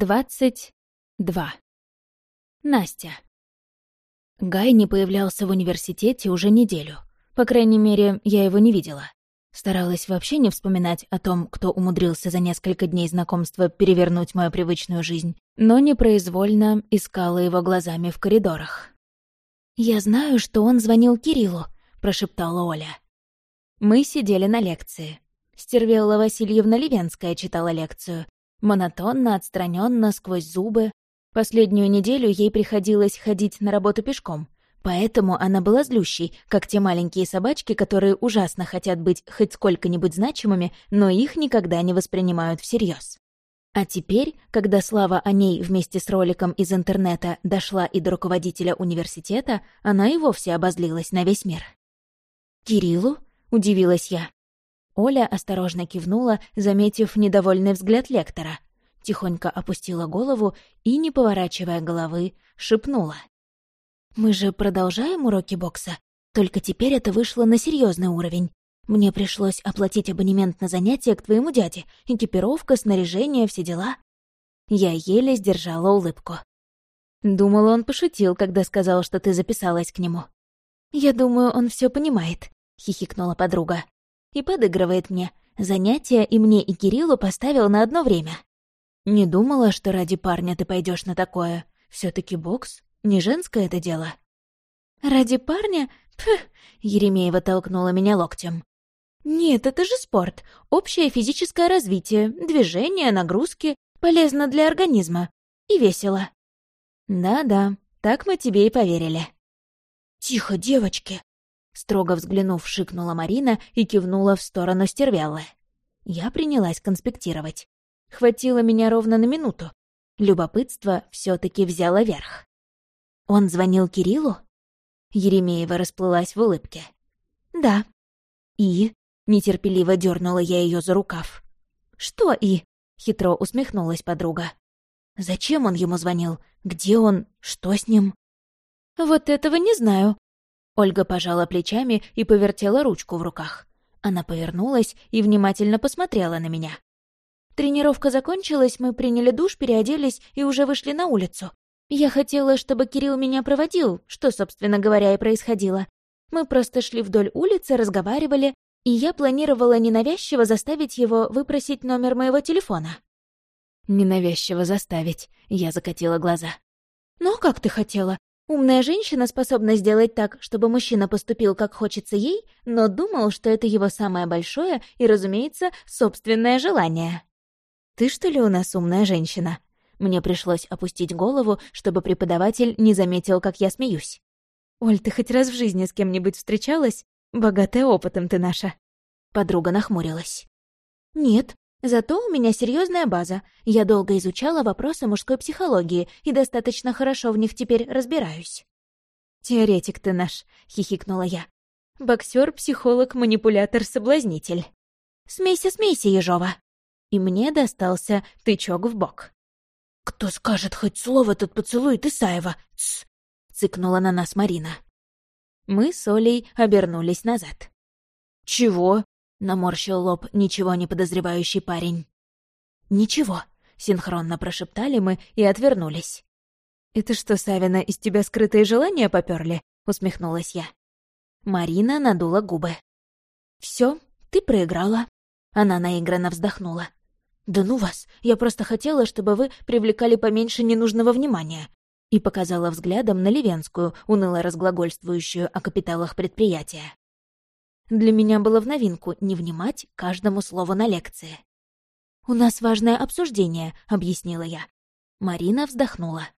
Двадцать два. Настя. Гай не появлялся в университете уже неделю. По крайней мере, я его не видела. Старалась вообще не вспоминать о том, кто умудрился за несколько дней знакомства перевернуть мою привычную жизнь, но непроизвольно искала его глазами в коридорах. «Я знаю, что он звонил Кириллу», — прошептала Оля. Мы сидели на лекции. Стервелла Васильевна Левенская читала лекцию, Монотонно, отстраненно, сквозь зубы. Последнюю неделю ей приходилось ходить на работу пешком, поэтому она была злющей, как те маленькие собачки, которые ужасно хотят быть хоть сколько-нибудь значимыми, но их никогда не воспринимают всерьез. А теперь, когда слава о ней вместе с роликом из интернета дошла и до руководителя университета, она и вовсе обозлилась на весь мир. «Кириллу?» — удивилась я. Оля осторожно кивнула, заметив недовольный взгляд лектора. Тихонько опустила голову и, не поворачивая головы, шепнула. «Мы же продолжаем уроки бокса, только теперь это вышло на серьезный уровень. Мне пришлось оплатить абонемент на занятия к твоему дяде, экипировка, снаряжение, все дела». Я еле сдержала улыбку. Думала, он пошутил, когда сказал, что ты записалась к нему. «Я думаю, он все понимает», — хихикнула подруга и подыгрывает мне. Занятия и мне, и Кириллу поставил на одно время. Не думала, что ради парня ты пойдешь на такое. все таки бокс — не женское это дело. Ради парня? Пф, Еремеева толкнула меня локтем. Нет, это же спорт. Общее физическое развитие, движение, нагрузки. Полезно для организма. И весело. Да-да, так мы тебе и поверили. «Тихо, девочки!» Строго взглянув, шикнула Марина и кивнула в сторону стервялы. Я принялась конспектировать. Хватило меня ровно на минуту. Любопытство все таки взяло верх. «Он звонил Кириллу?» Еремеева расплылась в улыбке. «Да». «И?» — нетерпеливо дернула я ее за рукав. «Что «и?» — хитро усмехнулась подруга. «Зачем он ему звонил? Где он? Что с ним?» «Вот этого не знаю», Ольга пожала плечами и повертела ручку в руках. Она повернулась и внимательно посмотрела на меня. Тренировка закончилась, мы приняли душ, переоделись и уже вышли на улицу. Я хотела, чтобы Кирилл меня проводил, что, собственно говоря, и происходило. Мы просто шли вдоль улицы, разговаривали, и я планировала ненавязчиво заставить его выпросить номер моего телефона. «Ненавязчиво заставить», — я закатила глаза. «Ну, как ты хотела? Умная женщина способна сделать так, чтобы мужчина поступил, как хочется ей, но думал, что это его самое большое и, разумеется, собственное желание. «Ты что ли у нас умная женщина?» Мне пришлось опустить голову, чтобы преподаватель не заметил, как я смеюсь. «Оль, ты хоть раз в жизни с кем-нибудь встречалась? Богатая опытом ты наша». Подруга нахмурилась. «Нет, Зато у меня серьезная база. Я долго изучала вопросы мужской психологии и достаточно хорошо в них теперь разбираюсь. «Теоретик ты наш», — хихикнула я. «Боксер, психолог, манипулятор, соблазнитель». «Смейся, смейся, Ежова!» И мне достался тычок в бок. «Кто скажет хоть слово, тот поцелует Исаева!» «Тсс!» — цыкнула на нас Марина. Мы с Олей обернулись назад. «Чего?» — наморщил лоб ничего не подозревающий парень. «Ничего», — синхронно прошептали мы и отвернулись. «Это что, Савина, из тебя скрытые желания попёрли?» — усмехнулась я. Марина надула губы. «Всё, ты проиграла». Она наигранно вздохнула. «Да ну вас, я просто хотела, чтобы вы привлекали поменьше ненужного внимания». И показала взглядом на Ливенскую, уныло разглагольствующую о капиталах предприятия. Для меня было в новинку не внимать каждому слову на лекции. «У нас важное обсуждение», — объяснила я. Марина вздохнула.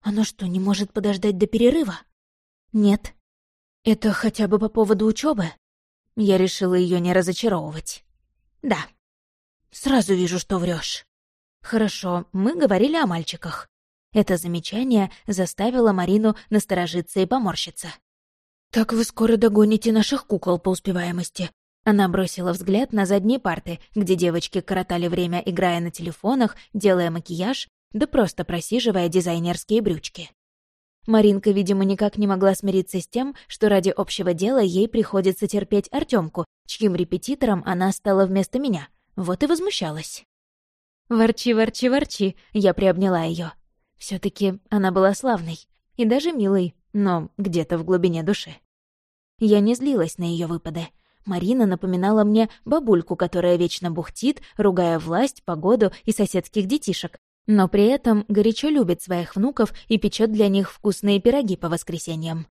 «Оно что, не может подождать до перерыва?» «Нет». «Это хотя бы по поводу учебы? Я решила ее не разочаровывать. «Да». «Сразу вижу, что врешь. «Хорошо, мы говорили о мальчиках». Это замечание заставило Марину насторожиться и поморщиться. «Так вы скоро догоните наших кукол по успеваемости». Она бросила взгляд на задние парты, где девочки коротали время, играя на телефонах, делая макияж, да просто просиживая дизайнерские брючки. Маринка, видимо, никак не могла смириться с тем, что ради общего дела ей приходится терпеть Артемку, чьим репетитором она стала вместо меня. Вот и возмущалась. «Ворчи, ворчи, ворчи!» — я приобняла ее. все таки она была славной и даже милой, но где-то в глубине души. Я не злилась на ее выпады. Марина напоминала мне бабульку, которая вечно бухтит, ругая власть, погоду и соседских детишек, но при этом горячо любит своих внуков и печет для них вкусные пироги по воскресеньям.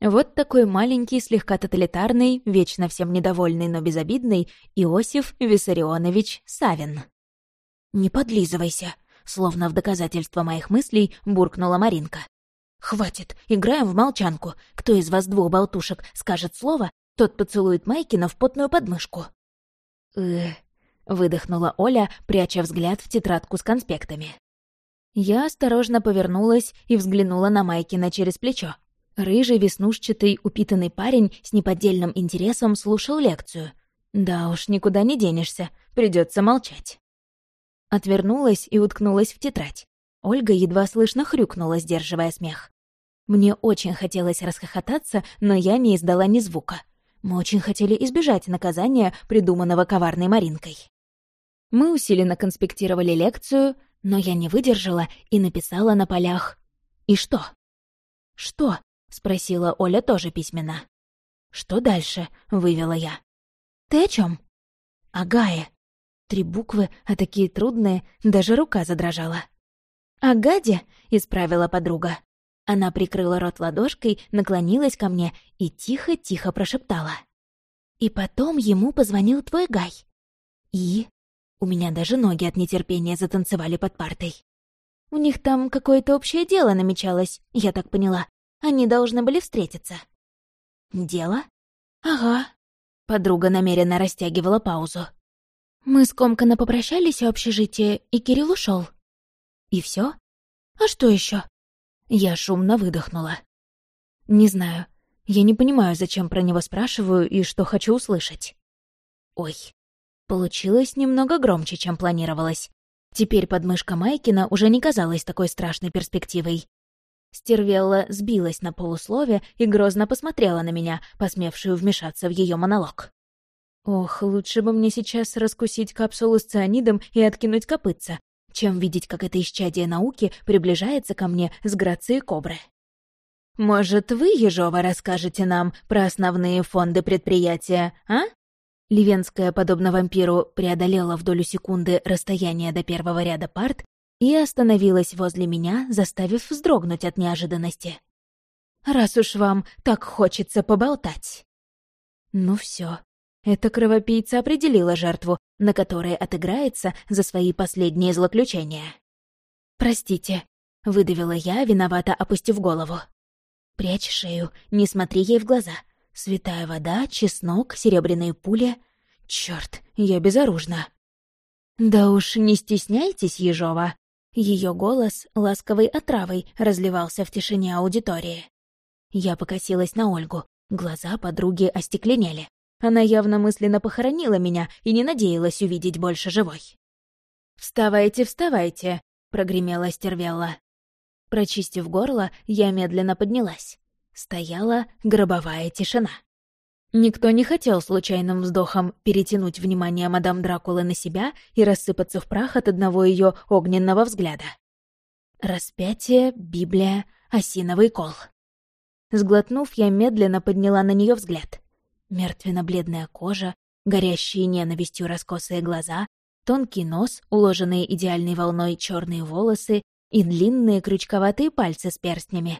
Вот такой маленький, слегка тоталитарный, вечно всем недовольный, но безобидный Иосиф Виссарионович Савин. «Не подлизывайся», — словно в доказательство моих мыслей буркнула Маринка. «Хватит, играем в молчанку. Кто из вас двух болтушек скажет слово, тот поцелует Майкина в потную подмышку». «Эх», — выдохнула Оля, пряча взгляд в тетрадку с конспектами. Я осторожно повернулась и взглянула на Майкина через плечо. Рыжий, веснушчатый, упитанный парень с неподдельным интересом слушал лекцию. Да уж, никуда не денешься, придется молчать. Отвернулась и уткнулась в тетрадь. Ольга едва слышно хрюкнула, сдерживая смех. Мне очень хотелось расхохотаться, но я не издала ни звука. Мы очень хотели избежать наказания, придуманного коварной Маринкой. Мы усиленно конспектировали лекцию, но я не выдержала и написала на полях «И что?» «Что?» — спросила Оля тоже письменно. «Что дальше?» — вывела я. «Ты о чем? «О Гае». Три буквы, а такие трудные, даже рука задрожала. «О Гаде?» — исправила подруга. Она прикрыла рот ладошкой, наклонилась ко мне и тихо-тихо прошептала. «И потом ему позвонил твой Гай». «И?» У меня даже ноги от нетерпения затанцевали под партой. У них там какое-то общее дело намечалось, я так поняла. Они должны были встретиться. «Дело?» «Ага». Подруга намеренно растягивала паузу. Мы скомканно попрощались у общежития, и Кирилл ушел. И все? А что еще? Я шумно выдохнула. Не знаю. Я не понимаю, зачем про него спрашиваю и что хочу услышать. Ой. Получилось немного громче, чем планировалось. Теперь подмышка Майкина уже не казалась такой страшной перспективой. Стервелла сбилась на полуслове и грозно посмотрела на меня, посмевшую вмешаться в ее монолог. Ох, лучше бы мне сейчас раскусить капсулу с цианидом и откинуть копытца, чем видеть, как это исчадие науки приближается ко мне с грацией кобры. «Может, вы, Ежова, расскажете нам про основные фонды предприятия, а?» Ливенская, подобно вампиру, преодолела в долю секунды расстояние до первого ряда парт и остановилась возле меня, заставив вздрогнуть от неожиданности. «Раз уж вам так хочется поболтать». Ну все, эта кровопийца определила жертву, на которой отыграется за свои последние злоключения. «Простите», — выдавила я, виновато опустив голову. «Прячь шею, не смотри ей в глаза. Святая вода, чеснок, серебряные пули. Чёрт, я безоружна». «Да уж не стесняйтесь, Ежова», ее голос ласковой отравой разливался в тишине аудитории. Я покосилась на Ольгу. Глаза подруги остекленели. Она явно мысленно похоронила меня и не надеялась увидеть больше живой. «Вставайте, вставайте!» — прогремела Стервелла. Прочистив горло, я медленно поднялась. Стояла гробовая тишина. Никто не хотел случайным вздохом перетянуть внимание мадам Дракулы на себя и рассыпаться в прах от одного ее огненного взгляда. Распятие, Библия, осиновый кол. Сглотнув, я медленно подняла на нее взгляд. Мертвенно-бледная кожа, горящие ненавистью раскосые глаза, тонкий нос, уложенные идеальной волной черные волосы и длинные крючковатые пальцы с перстнями,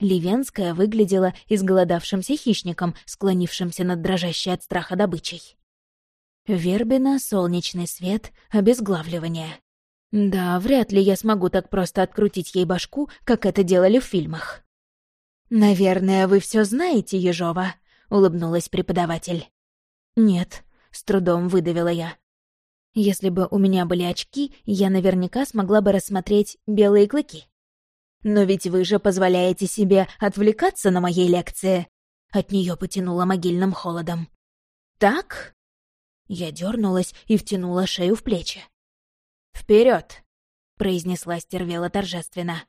Ливенская выглядела изголодавшимся хищником, склонившимся над дрожащей от страха добычей. Вербина, солнечный свет, обезглавливание. Да, вряд ли я смогу так просто открутить ей башку, как это делали в фильмах. «Наверное, вы все знаете, Ежова», — улыбнулась преподаватель. «Нет», — с трудом выдавила я. Если бы у меня были очки, я наверняка смогла бы рассмотреть белые клыки. Но ведь вы же позволяете себе отвлекаться на моей лекции. От нее потянуло могильным холодом. Так? Я дернулась и втянула шею в плечи. Вперед! произнесла Стервела торжественно.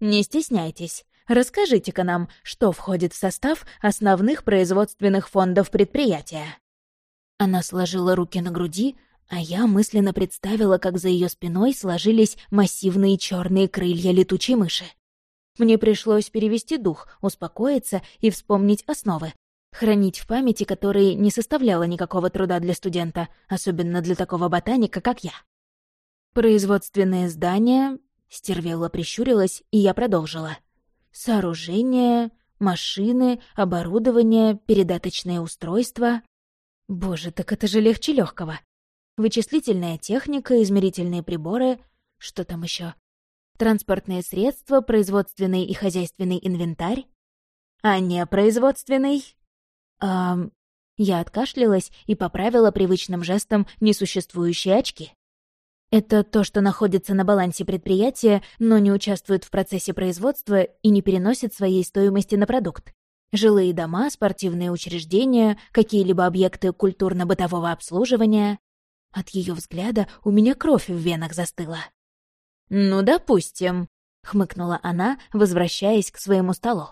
Не стесняйтесь. Расскажите-ка нам, что входит в состав основных производственных фондов предприятия. Она сложила руки на груди, а я мысленно представила, как за ее спиной сложились массивные черные крылья летучей мыши. Мне пришлось перевести дух, успокоиться и вспомнить основы. Хранить в памяти, которые не составляло никакого труда для студента, особенно для такого ботаника, как я. Производственные здания... Стервелла прищурилась, и я продолжила. Сооружения, машины, оборудование, передаточные устройства. Боже, так это же легче легкого. Вычислительная техника, измерительные приборы. Что там еще? Транспортные средства, производственный и хозяйственный инвентарь. А не производственный? Эм... Я откашлялась и поправила привычным жестом несуществующие очки. Это то, что находится на балансе предприятия, но не участвует в процессе производства и не переносит своей стоимости на продукт. Жилые дома, спортивные учреждения, какие-либо объекты культурно-бытового обслуживания. От ее взгляда у меня кровь в венах застыла. «Ну, допустим», — хмыкнула она, возвращаясь к своему столу.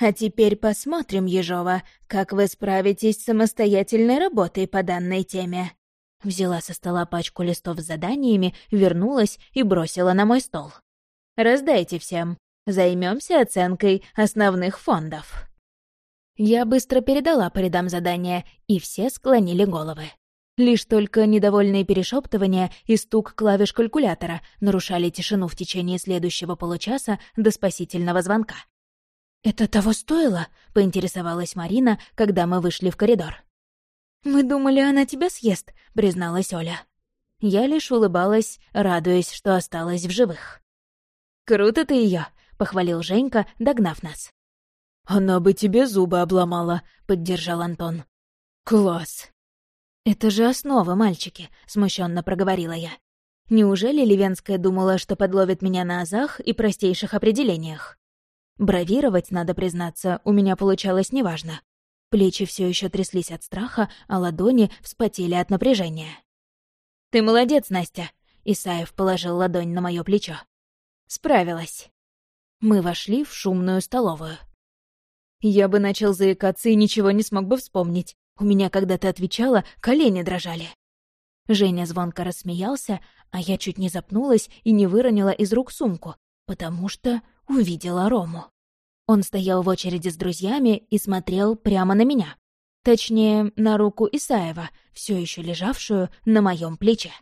«А теперь посмотрим, Ежова, как вы справитесь с самостоятельной работой по данной теме». Взяла со стола пачку листов с заданиями, вернулась и бросила на мой стол. «Раздайте всем. Займемся оценкой основных фондов». Я быстро передала по рядам задания, и все склонили головы. Лишь только недовольные перешептывания и стук клавиш калькулятора нарушали тишину в течение следующего получаса до спасительного звонка. «Это того стоило?» — поинтересовалась Марина, когда мы вышли в коридор. «Мы думали, она тебя съест», — призналась Оля. Я лишь улыбалась, радуясь, что осталась в живых. «Круто ты ее, похвалил Женька, догнав нас. «Она бы тебе зубы обломала», — поддержал Антон. «Класс!» «Это же основа, мальчики», — смущенно проговорила я. Неужели Ливенская думала, что подловит меня на азах и простейших определениях? Бравировать, надо признаться, у меня получалось неважно. Плечи все еще тряслись от страха, а ладони вспотели от напряжения. «Ты молодец, Настя!» — Исаев положил ладонь на мое плечо. «Справилась». Мы вошли в шумную столовую. Я бы начал заикаться и ничего не смог бы вспомнить. У меня, когда ты отвечала, колени дрожали. Женя звонко рассмеялся, а я чуть не запнулась и не выронила из рук сумку, потому что увидела Рому. Он стоял в очереди с друзьями и смотрел прямо на меня. Точнее, на руку Исаева, все еще лежавшую на моем плече.